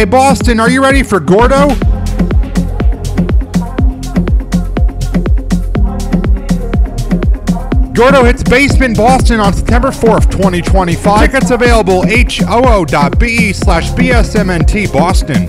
Hey, Boston, are you ready for Gordo? Gordo hits Basement Boston on September 4th, 2025. Tickets available hoo.be slash bsmnt Boston.